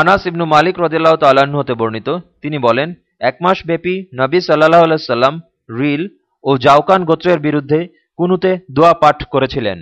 আনাস ইবনু মালিক রদিল্লাহ তাল্লাহ্ন হতে বর্ণিত। তিনি বলেন, এক মাস ব্যাপী নবী সাল্লাহ সাল্লাম রিল ও জাউকান গোত্রের বিরুদ্ধে কুনুতে দোয়া পাঠ করেছিলেন।